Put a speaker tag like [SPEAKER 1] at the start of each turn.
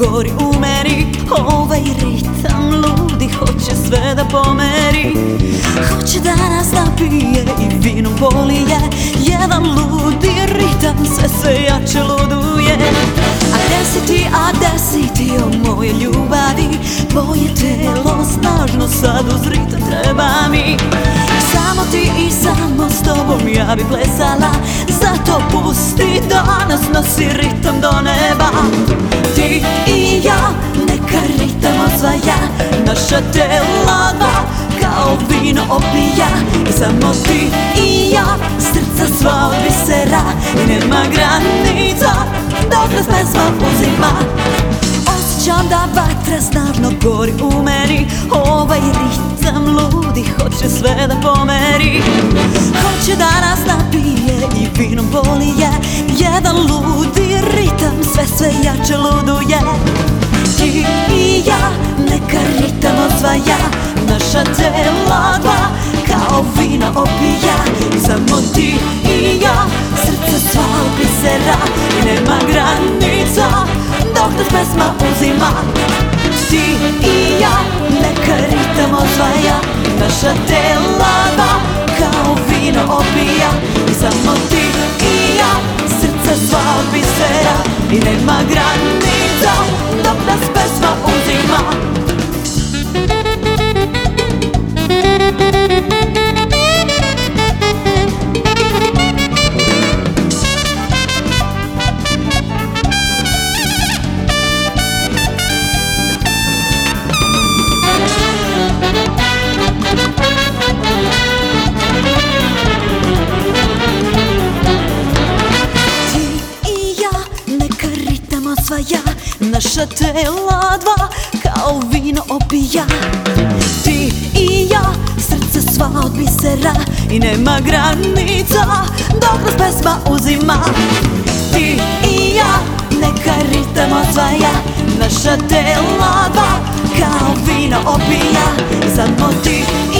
[SPEAKER 1] gori u meni Ovaj ritam ludi hoće sve da pomeri. Hoće da nas napije i vinom polije. Jedan ludi ritam sve sve jače luduje. A gde si ti, a gde si ti o moje ljubavi? Tvoje telo snažno sad uz ritam treba mi. Samo ti i samo s tobom ja bi plesala. Zato pusti da nas nosi ritam do neba Naša tela dva kao vino opija I samo ti i ja, srca sva od bisera I nema granica dok nas pesma uzima. Osjećam da vatra snažno gori u meni Ovaj ritam ludi hoće sve da pomeri. Hoće da nas napije i vinom polije Jedan ludi ritam sve sve jače luduje dok nas pesma osvaja Naša tela dva kao vino opija. Ti i ja, srce sva od bisera I nema granica dok nas pesma uzima. Ti i ja, neka ritam osvaja Naša tela dva kao vino opija. Samo ti i